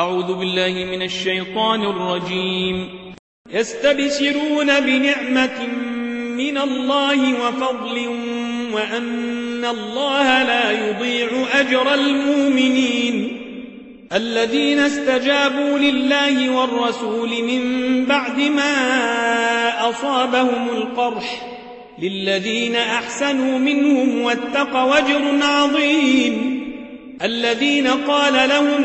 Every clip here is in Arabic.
أعوذ بالله من الشيطان الرجيم. يستبشرون بنعمة من الله وفضل وأن الله لا يضيع أجر المؤمنين. الذين استجابوا لله والرسول من بعد ما أصابهم القرح. للذين أحسنوا منهم واتقوا وجر عظيم. الذين قال لهم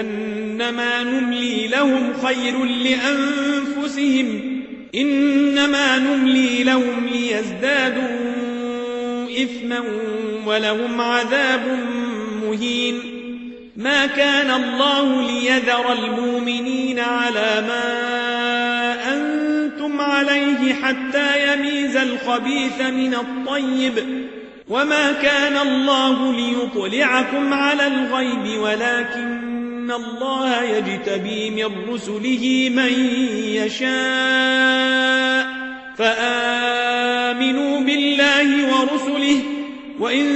أنما نملي لهم خير لأنفسهم إنما نملي لهم ليزدادوا إثما ولهم عذاب مهين. ما كان الله ليذر المؤمنين على ما أنتم عليه حتى يميز الخبيث من الطيب. وما كان الله ليطلعكم على الغيب ولكن إن الله يجتبي من رسله من يشاء فآمنوا بالله ورسله وإن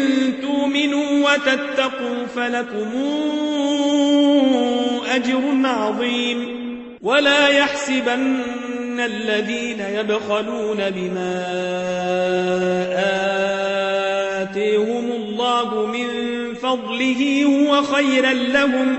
تؤمنوا وتتقوا فلكم أجر عظيم ولا يحسبن الذين يبخلون بما آتيهم الله من فضله هو خيرا لهم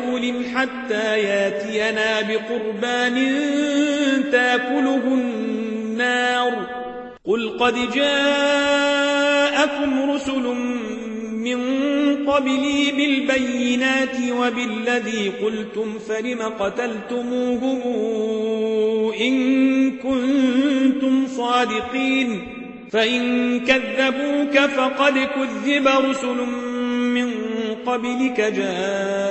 حتى ياتينا بقربان تاكله النار. قل قد جاءكم رسل من قبلي بالبينات وبالذي قلتم فلم قتلتموهم إن كنتم صادقين؟ فإن كذبوك فقد كذب رسل من قبلك جاءوا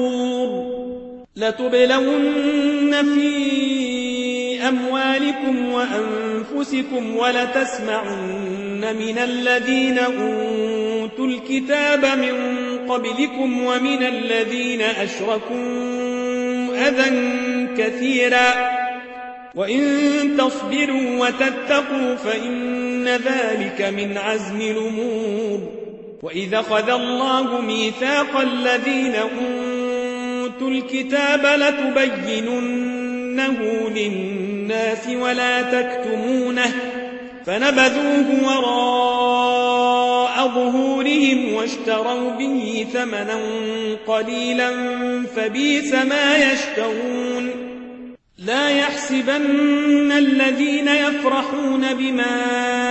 لتبلون في أموالكم وأنفسكم ولتسمعن من الذين أوتوا الكتاب من قبلكم ومن الذين أشركوا أذى كثيرا وإن تصبروا وتتقوا فإن ذلك من عزم الأمور وإذا خذ الله ميثاق الذين أوتوا الكتاب لتبيننه للناس ولا تكتمونه فنبذوه وراء ظهورهم واشتروا به ثمنا قليلا فبيس ما يشترون لا يحسبن الذين يفرحون بما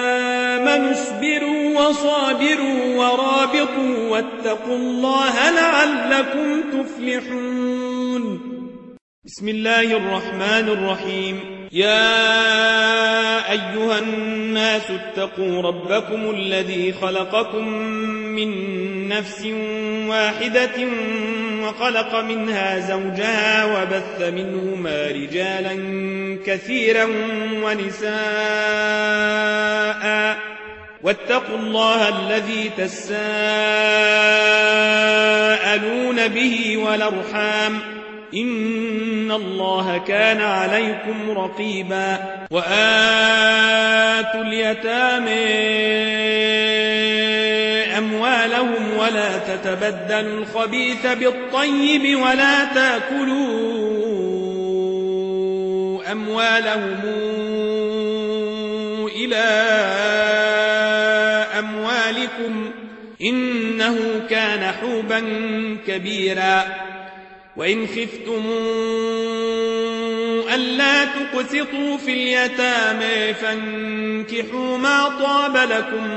اصبروا وصابروا ورابطوا واتقوا الله لعلكم تفلحون. بسم الله الرحمن الرحيم. يا أيها الناس اتقوا ربكم الذي خلقكم من نفس واحدة وخلق منها زوجها وبث منهما رجالا كثيرا ونساء. واتقوا الله الذي تساءلون به والأرحام. إن الله كان عليكم رقيبا. وآتوا اليتامى أموالهم ولا تتبدلوا الخبيث بالطيب ولا تأكلوا أموالهم إلى إنه كان حوبا كبيرا. وإن خفتم ألا تقسطوا في اليتامى فانكحوا ما طاب لكم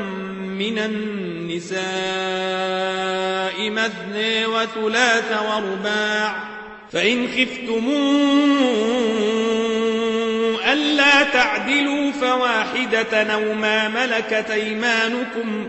من النساء مثني وثلاث ورباع. فإن خفتم ألا تعدلوا فواحدة أو ما ملكت أيمانكم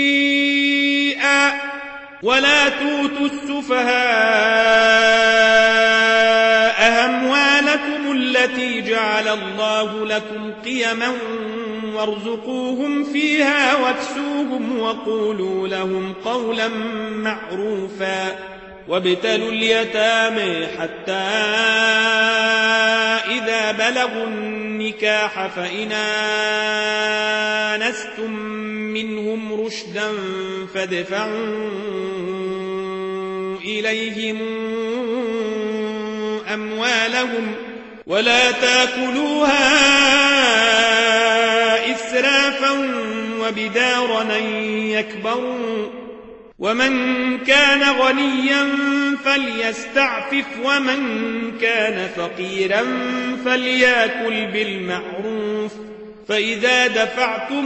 ولا توتوا السفهاء أموالكم التي جعل الله لكم قيما وارزقوهم فيها واكسوهم وقولوا لهم قولا معروفا وابتلوا اليتامى حتى إذا بلغوا النكاح فإن آنستم منهم رشدا فادفعوا إليهم أموالهم ولا تأكلوها إسرافا وبدارا يكبروا ومن كان غنيا فليستعفف ومن كان فقيرا فليأكل بالمعروف فإذا دفعتم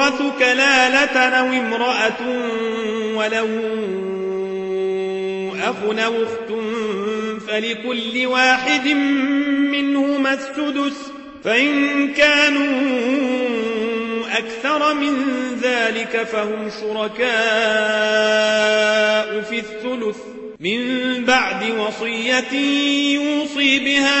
يورث كلالة أو امرأة ولو أخ أو أخت فلكل واحد منهما السدس فإن كانوا أكثر من ذلك فهم شركاء في الثلث. من بعد وصية يوصي بها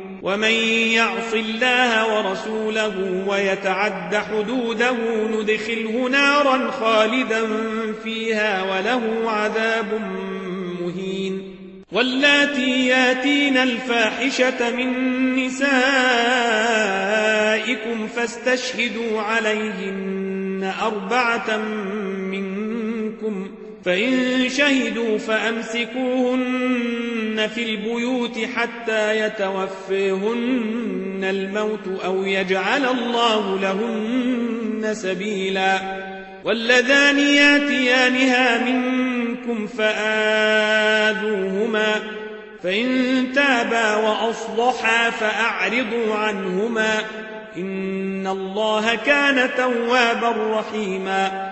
ومن يعص الله ورسوله ويتعد حدوده ندخله نارا خالدا فيها وله عذاب مهين. واللاتي ياتين الفاحشة من نسائكم فاستشهدوا عليهن أربعة منكم فإن شهدوا فأمسكوهن في البيوت حتى يتوفيهن الموت أو يجعل الله لهن سبيلا. واللذان ياتيانها منكم فآذوهما فإن تابا وأصلحا فأعرضوا عنهما. إن الله كان توابا رحيما.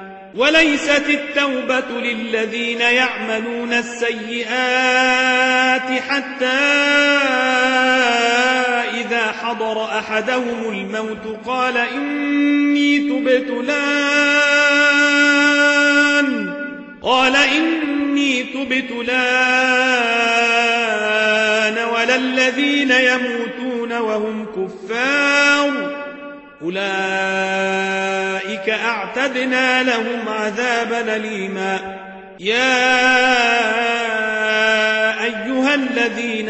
وليست التوبة للذين يعملون السيئات حتى إذا حضر أحدهم الموت قال إني تبت لأن. قال إني تبت لأن ولا الذين يموتون وهم كفار. أولئك أعتدنا لهم عذابا أليما. يا أيها الذين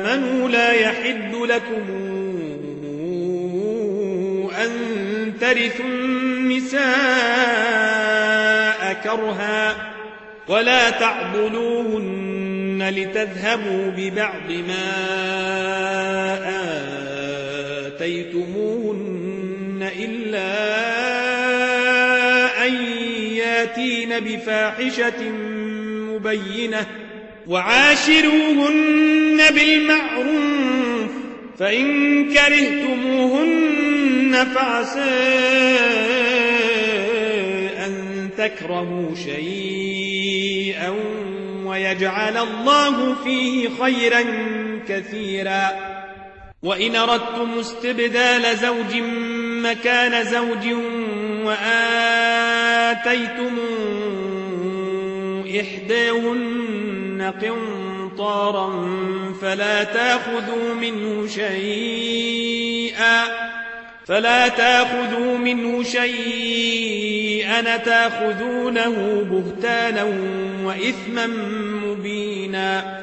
آمنوا لا يحل لكم أن ترثوا النساء كرها ولا تعضلوهن لتذهبوا ببعض ما آتيتموهن إلا أن ياتين بفاحشة مبينة وعاشروهن بالمعروف فإن كرهتموهن فعسى أن تكرهوا شيئا ويجعل الله فيه خيرا كثيرا. وإن أردتم استبدال زوج مكان زوج وآتيتم إحداهن قنطارا فلا تأخذوا منه شيئا فلا تأخذوا منه شيئا تأخذونه بهتانا وإثما مبينا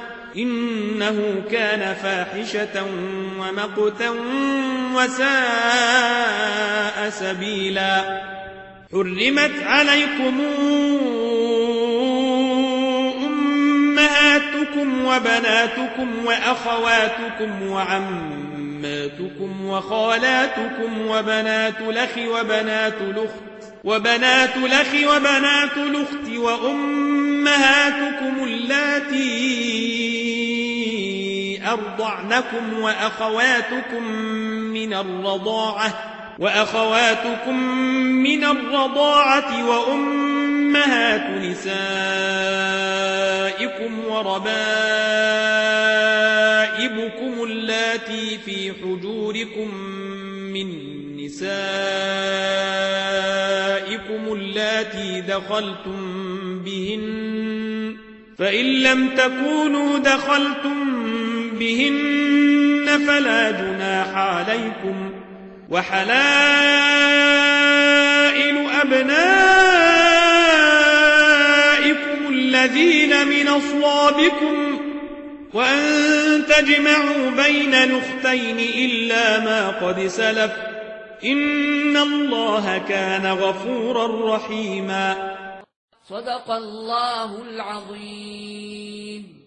إنه كان فاحشة ومقتا وساء سبيلا. حرمت عليكم أمهاتكم وبناتكم وأخواتكم وعماتكم وخالاتكم وبنات الأخ وبنات الأخت وبنات الأخ وبنات الأخت وأمهاتكم اللاتي أرضعنكم وأخواتكم من الرضاعة وأخواتكم من الرضاعة وأمهات نسائكم وربائبكم اللاتي في حجوركم من نسائكم اللاتي دخلتم بهن فإن لم تكونوا دخلتم بهن فلا جناح عليكم وحلائل أبنائكم الذين من أصلابكم وأن تجمعوا بين الأختين إلا ما قد سلف إن الله كان غفورا رحيما صدق الله العظيم.